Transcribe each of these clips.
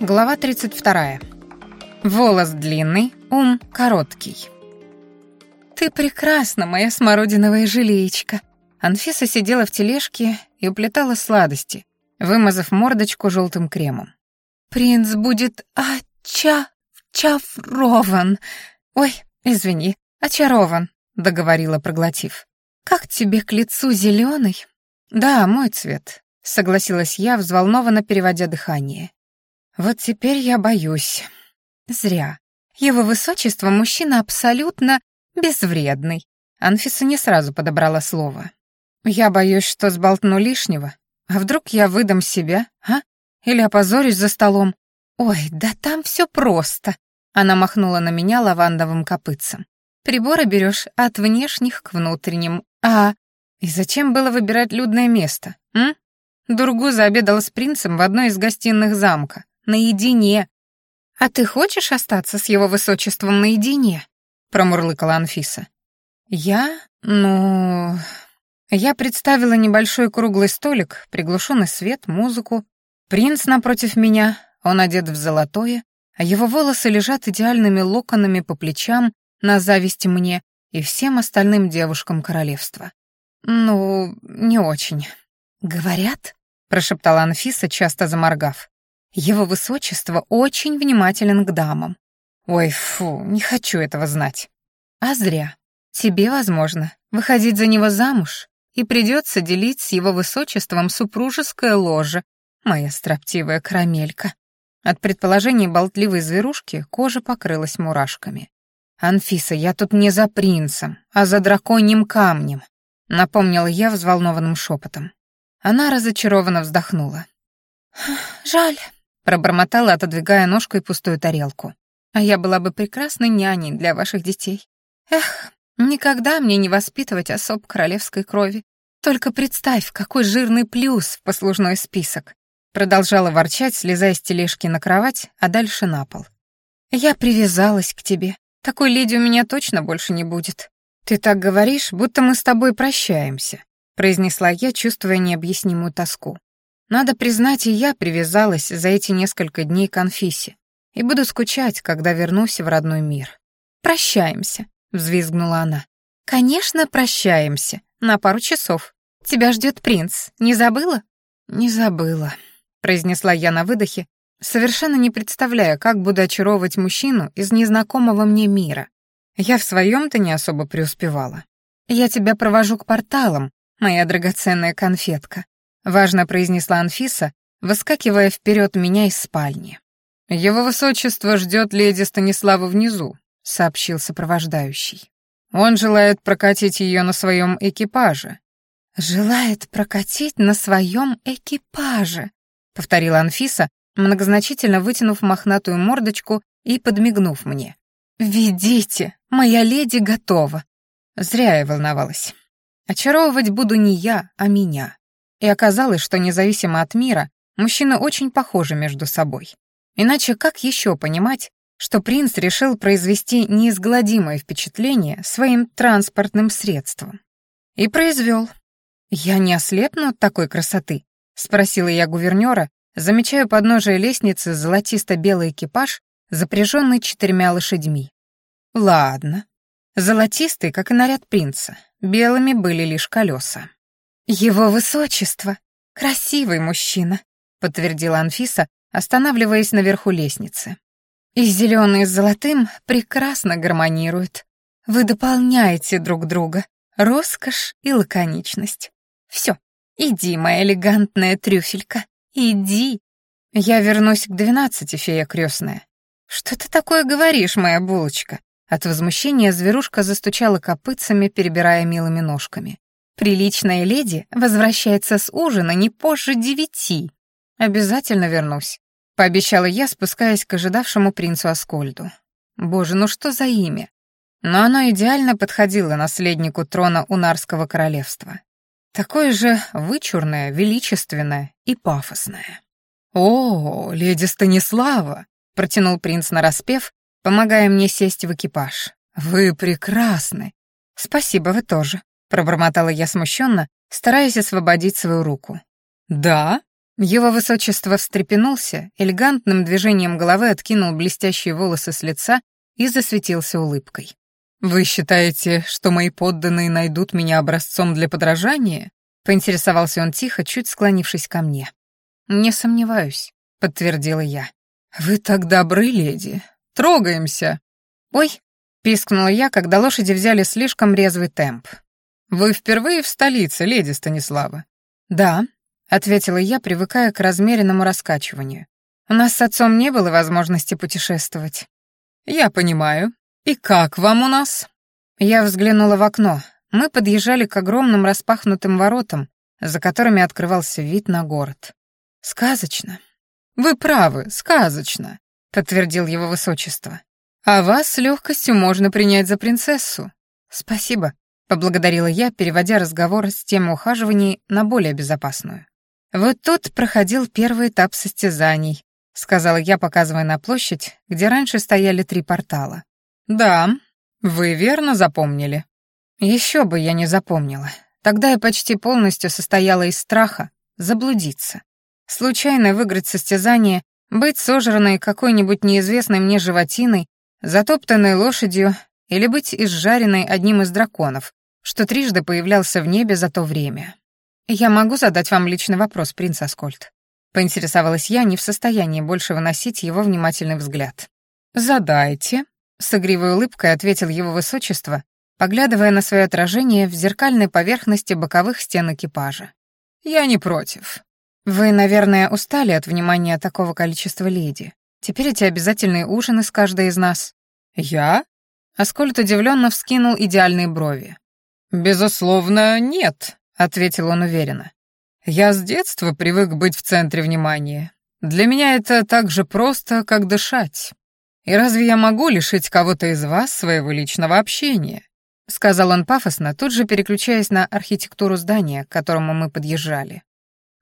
Глава 32. Волос длинный, ум короткий. «Ты прекрасна, моя смородиновая жиличка!» Анфиса сидела в тележке и уплетала сладости, вымазав мордочку желтым кремом. «Принц будет очарован. Ой, извини, очарован», — договорила, проглотив. «Как тебе к лицу зеленый?» «Да, мой цвет», — согласилась я, взволнованно переводя дыхание. «Вот теперь я боюсь». «Зря. Его высочество мужчина абсолютно безвредный». Анфиса не сразу подобрала слово. «Я боюсь, что сболтну лишнего. А вдруг я выдам себя, а? Или опозорюсь за столом? Ой, да там все просто». Она махнула на меня лавандовым копытцем. «Приборы берешь от внешних к внутренним, а и зачем было выбирать людное место, м? Дургуза обедала с принцем в одной из гостиных замка, наедине. А ты хочешь остаться с его высочеством наедине? промурлыкала Анфиса. Я, ну, я представила небольшой круглый столик, приглушенный свет, музыку. Принц напротив меня, он одет в золотое, а его волосы лежат идеальными локонами по плечам на зависть мне и всем остальным девушкам королевства. «Ну, не очень». «Говорят?» — прошептала Анфиса, часто заморгав. «Его высочество очень внимателен к дамам». «Ой, фу, не хочу этого знать». «А зря. Тебе, возможно, выходить за него замуж, и придется делить с его высочеством супружеское ложе, моя строптивая карамелька». От предположений болтливой зверушки кожа покрылась мурашками. «Анфиса, я тут не за принцем, а за драконьим камнем напомнила я взволнованным шепотом. Она разочарованно вздохнула. «Жаль», — пробормотала, отодвигая ножкой пустую тарелку. «А я была бы прекрасной няней для ваших детей. Эх, никогда мне не воспитывать особ королевской крови. Только представь, какой жирный плюс в послужной список». Продолжала ворчать, слезая с тележки на кровать, а дальше на пол. «Я привязалась к тебе. Такой леди у меня точно больше не будет. «Ты так говоришь, будто мы с тобой прощаемся», — произнесла я, чувствуя необъяснимую тоску. Надо признать, и я привязалась за эти несколько дней к Анфисе и буду скучать, когда вернусь в родной мир. «Прощаемся», — взвизгнула она. «Конечно, прощаемся. На пару часов. Тебя ждет принц. Не забыла?» «Не забыла», — произнесла я на выдохе, совершенно не представляя, как буду очаровывать мужчину из незнакомого мне мира. Я в своем-то не особо преуспевала. «Я тебя провожу к порталам, моя драгоценная конфетка», важно произнесла Анфиса, выскакивая вперед меня из спальни. «Его высочество ждет леди Станислава внизу», — сообщил сопровождающий. «Он желает прокатить ее на своем экипаже». «Желает прокатить на своем экипаже», — повторила Анфиса, многозначительно вытянув мохнатую мордочку и подмигнув мне. «Ведите, моя леди готова». Зря я волновалась. Очаровывать буду не я, а меня. И оказалось, что независимо от мира, мужчины очень похожи между собой. Иначе как еще понимать, что принц решил произвести неизгладимое впечатление своим транспортным средством? И произвел. «Я не ослепну от такой красоты?» — спросила я гувернера, замечая подножие лестницы золотисто-белый экипаж запряженный четырьмя лошадьми. Ладно. Золотистый, как и наряд принца, белыми были лишь колеса. «Его высочество! Красивый мужчина!» — подтвердила Анфиса, останавливаясь наверху лестницы. «И зеленый с золотым прекрасно гармонируют. Вы дополняете друг друга. Роскошь и лаконичность. Все, иди, моя элегантная трюфелька, иди. Я вернусь к двенадцати, фея крестная. «Что ты такое говоришь, моя булочка?» От возмущения зверушка застучала копытцами, перебирая милыми ножками. «Приличная леди возвращается с ужина не позже девяти. Обязательно вернусь», — пообещала я, спускаясь к ожидавшему принцу Аскольду. «Боже, ну что за имя?» Но оно идеально подходило наследнику трона Унарского королевства. Такое же вычурное, величественное и пафосное. «О, леди Станислава!» протянул принц нараспев, помогая мне сесть в экипаж. «Вы прекрасны!» «Спасибо, вы тоже», — пробормотала я смущенно, стараясь освободить свою руку. «Да?» Его высочество встрепенулся, элегантным движением головы откинул блестящие волосы с лица и засветился улыбкой. «Вы считаете, что мои подданные найдут меня образцом для подражания?» — поинтересовался он тихо, чуть склонившись ко мне. «Не сомневаюсь», — подтвердила я. «Вы так добры, леди. Трогаемся». «Ой», — пискнула я, когда лошади взяли слишком резвый темп. «Вы впервые в столице, леди Станислава?» «Да», — ответила я, привыкая к размеренному раскачиванию. «У нас с отцом не было возможности путешествовать». «Я понимаю. И как вам у нас?» Я взглянула в окно. Мы подъезжали к огромным распахнутым воротам, за которыми открывался вид на город. «Сказочно». «Вы правы, сказочно», — подтвердил его высочество. «А вас с легкостью можно принять за принцессу». «Спасибо», — поблагодарила я, переводя разговор с темы ухаживаний на более безопасную. «Вот тут проходил первый этап состязаний», — сказала я, показывая на площадь, где раньше стояли три портала. «Да, вы верно запомнили». Еще бы я не запомнила. Тогда я почти полностью состояла из страха заблудиться. Случайно выиграть состязание, быть сожранной какой-нибудь неизвестной мне животиной, затоптанной лошадью или быть изжаренной одним из драконов, что трижды появлялся в небе за то время. «Я могу задать вам личный вопрос, принц Аскольд?» Поинтересовалась я, не в состоянии больше выносить его внимательный взгляд. «Задайте», — с игривой улыбкой ответил его высочество, поглядывая на свое отражение в зеркальной поверхности боковых стен экипажа. «Я не против». «Вы, наверное, устали от внимания такого количества леди. Теперь эти обязательные ужины с каждой из нас». «Я?» Аскольд удивленно вскинул идеальные брови. «Безусловно, нет», — ответил он уверенно. «Я с детства привык быть в центре внимания. Для меня это так же просто, как дышать. И разве я могу лишить кого-то из вас своего личного общения?» — сказал он пафосно, тут же переключаясь на архитектуру здания, к которому мы подъезжали.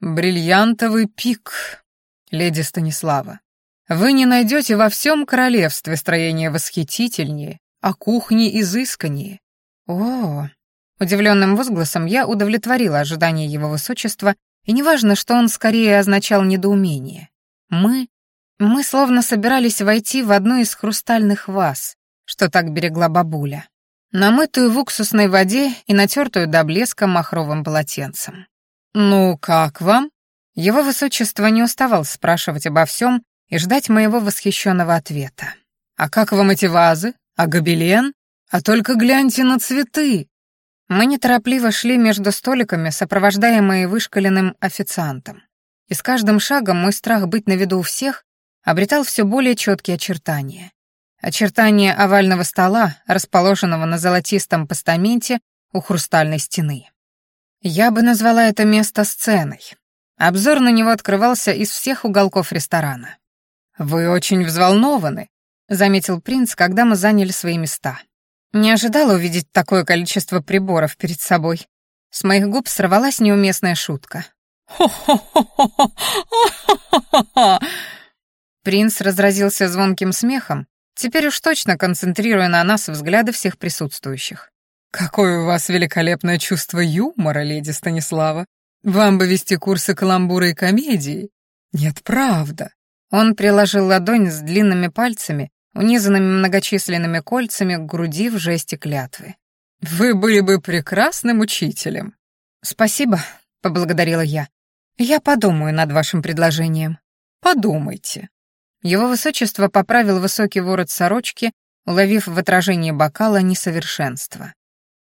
«Бриллиантовый пик, леди Станислава. Вы не найдете во всем королевстве строения восхитительнее, а кухни изысканнее. О, Удивленным возгласом я удовлетворила ожидания его высочества, и неважно, что он скорее означал недоумение. Мы... мы словно собирались войти в одну из хрустальных ваз, что так берегла бабуля, намытую в уксусной воде и натертую до блеска махровым полотенцем. «Ну, как вам?» Его высочество не уставал спрашивать обо всем и ждать моего восхищенного ответа. «А как вам эти вазы? А гобелен? А только гляньте на цветы! Мы неторопливо шли между столиками, сопровождаемые вышкаленным официантом. И с каждым шагом мой страх быть на виду у всех обретал все более четкие очертания. Очертания овального стола, расположенного на золотистом постаменте у хрустальной стены. Я бы назвала это место сценой. Обзор на него открывался из всех уголков ресторана. «Вы очень взволнованы», — заметил принц, когда мы заняли свои места. Не ожидала увидеть такое количество приборов перед собой. С моих губ сорвалась неуместная шутка. Принц разразился звонким смехом, теперь уж точно концентрируя на нас взгляды всех присутствующих. «Какое у вас великолепное чувство юмора, леди Станислава! Вам бы вести курсы каламбура и комедии. Нет, правда». Он приложил ладонь с длинными пальцами унизанными многочисленными кольцами к груди в жесте клятвы. «Вы были бы прекрасным учителем». «Спасибо», — поблагодарила я. «Я подумаю над вашим предложением». «Подумайте». Его высочество поправил высокий ворот сорочки, уловив в отражении бокала несовершенство.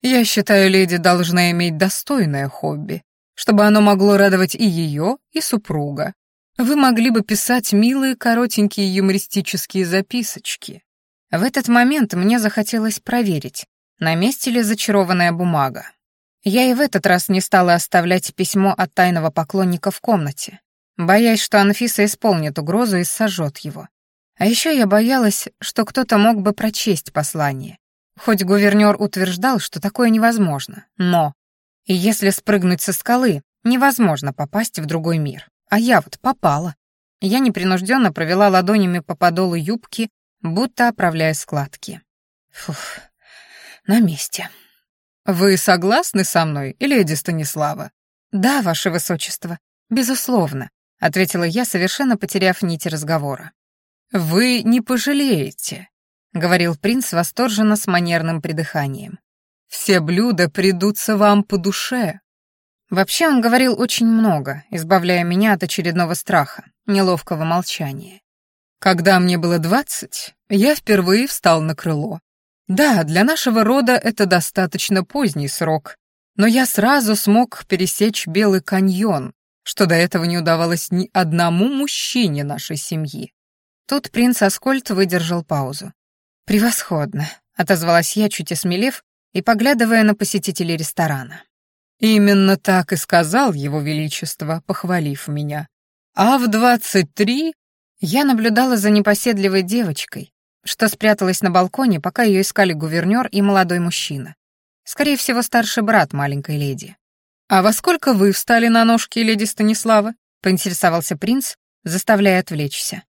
«Я считаю, леди должна иметь достойное хобби, чтобы оно могло радовать и ее, и супруга. Вы могли бы писать милые коротенькие юмористические записочки. В этот момент мне захотелось проверить, на месте ли зачарованная бумага. Я и в этот раз не стала оставлять письмо от тайного поклонника в комнате, боясь, что Анфиса исполнит угрозу и сожжет его. А еще я боялась, что кто-то мог бы прочесть послание. Хоть гувернер утверждал, что такое невозможно, но... Если спрыгнуть со скалы, невозможно попасть в другой мир. А я вот попала. Я непринужденно провела ладонями по подолу юбки, будто оправляя складки. Фух, на месте. «Вы согласны со мной, леди Станислава?» «Да, ваше высочество, безусловно», — ответила я, совершенно потеряв нить разговора. «Вы не пожалеете», — говорил принц восторженно с манерным придыханием. «Все блюда придутся вам по душе». Вообще он говорил очень много, избавляя меня от очередного страха, неловкого молчания. Когда мне было двадцать, я впервые встал на крыло. Да, для нашего рода это достаточно поздний срок, но я сразу смог пересечь Белый каньон, что до этого не удавалось ни одному мужчине нашей семьи. Тут принц Аскольд выдержал паузу. «Превосходно», — отозвалась я, чуть осмелев и поглядывая на посетителей ресторана. «Именно так и сказал его величество, похвалив меня. А в двадцать три я наблюдала за непоседливой девочкой, что спряталась на балконе, пока ее искали гувернер и молодой мужчина. Скорее всего, старший брат маленькой леди. «А во сколько вы встали на ножки, леди Станислава?» — поинтересовался принц, заставляя отвлечься.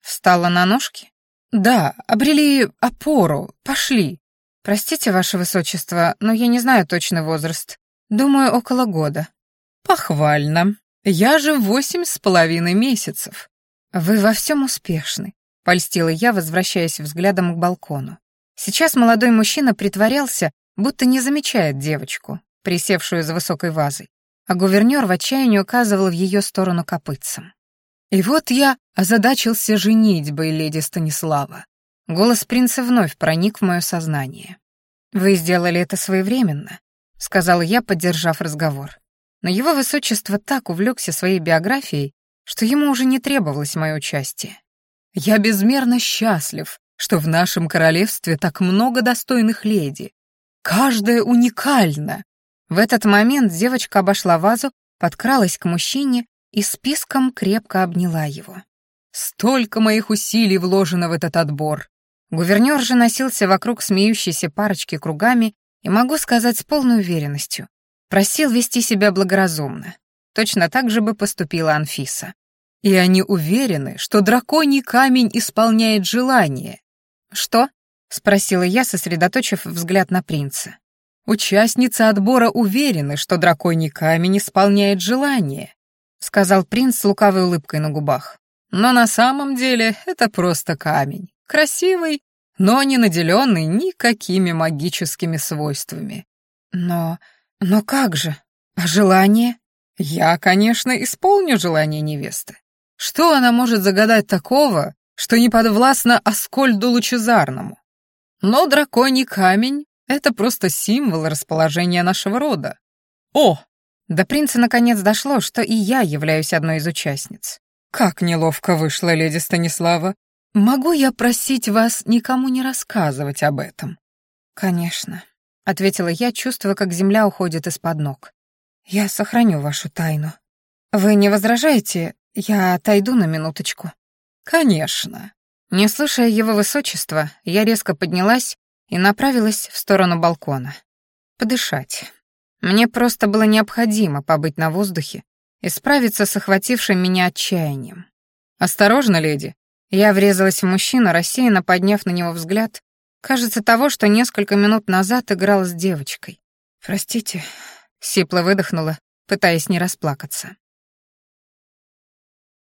«Встала на ножки?» «Да, обрели опору, пошли. Простите, ваше высочество, но я не знаю точный возраст. Думаю, около года». «Похвально. Я же восемь с половиной месяцев». «Вы во всем успешны», — польстила я, возвращаясь взглядом к балкону. Сейчас молодой мужчина притворялся, будто не замечает девочку, присевшую за высокой вазой, а гувернер в отчаянии указывал в ее сторону копытцем. И вот я озадачился женитьбой леди Станислава. Голос принца вновь проник в мое сознание. «Вы сделали это своевременно», — сказала я, поддержав разговор. Но его высочество так увлекся своей биографией, что ему уже не требовалось мое участие. «Я безмерно счастлив, что в нашем королевстве так много достойных леди. Каждая уникальна». В этот момент девочка обошла вазу, подкралась к мужчине и списком крепко обняла его. «Столько моих усилий вложено в этот отбор!» Гувернер же носился вокруг смеющейся парочки кругами и, могу сказать с полной уверенностью, просил вести себя благоразумно. Точно так же бы поступила Анфиса. И они уверены, что драконий камень исполняет желание. «Что?» — спросила я, сосредоточив взгляд на принца. «Участницы отбора уверены, что драконий камень исполняет желание», — сказал принц с лукавой улыбкой на губах. «Но на самом деле это просто камень. Красивый, но не наделенный никакими магическими свойствами». «Но... но как же? А желание?» «Я, конечно, исполню желание невесты. Что она может загадать такого, что не подвластно Аскольду Лучезарному? Но драконий камень — это просто символ расположения нашего рода. О! До принца наконец дошло, что и я являюсь одной из участниц. Как неловко вышло, леди Станислава. Могу я просить вас никому не рассказывать об этом? Конечно, — ответила я, чувствуя, как земля уходит из-под ног. Я сохраню вашу тайну. Вы не возражаете, «Я отойду на минуточку». «Конечно». Не слушая его высочества, я резко поднялась и направилась в сторону балкона. Подышать. Мне просто было необходимо побыть на воздухе и справиться с охватившим меня отчаянием. «Осторожно, леди!» Я врезалась в мужчину, рассеянно подняв на него взгляд, кажется, того, что несколько минут назад играл с девочкой. «Простите», — сипло выдохнула, пытаясь не расплакаться.